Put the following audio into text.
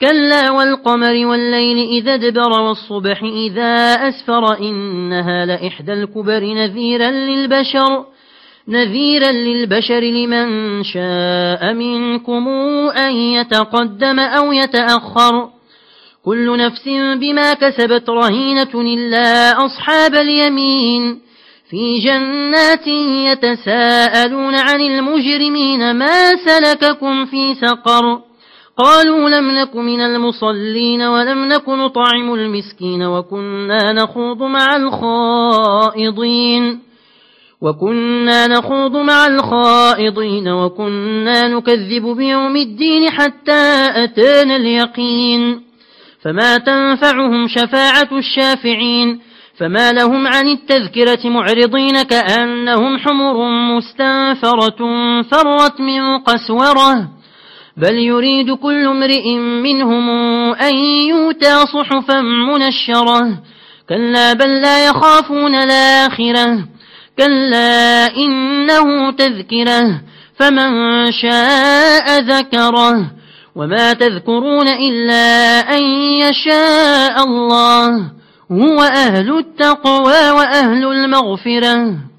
كلا والقمر والليل إذا دبر والصبح إذا أسفر إنها لإحدى الكبر نذيرا للبشر نذيرا للبشر لمن شاء منكم أن يتقدم أو يتأخر. كل نفس بما كسبت رهينة إلا أصحاب اليمين. في جنات يتساءلون عن المجرمين ما سلككم في سقر. قالوا لم نك من المصلين ولم نك نطعم المسكين وكنا نخوض مع الخائضين وكنا نخوض مع الخائضين وكنا نكذب بيوم الدين حتى أتانا اليقين فما تنفعهم شفاعة الشافعين فما لهم عن التذكرة معرضين كأنهم حمر مستنفرة فرت من قسورة بل يريد كل امرئ منهم أن يؤتى صحفا منشرة. كلا بل لا يخافون الآخرة. كلا إنه تذكرة. فمن شاء ذكره. وما تذكرون إلا أن يشاء الله. هو أهل التقوى وأهل المغفرة.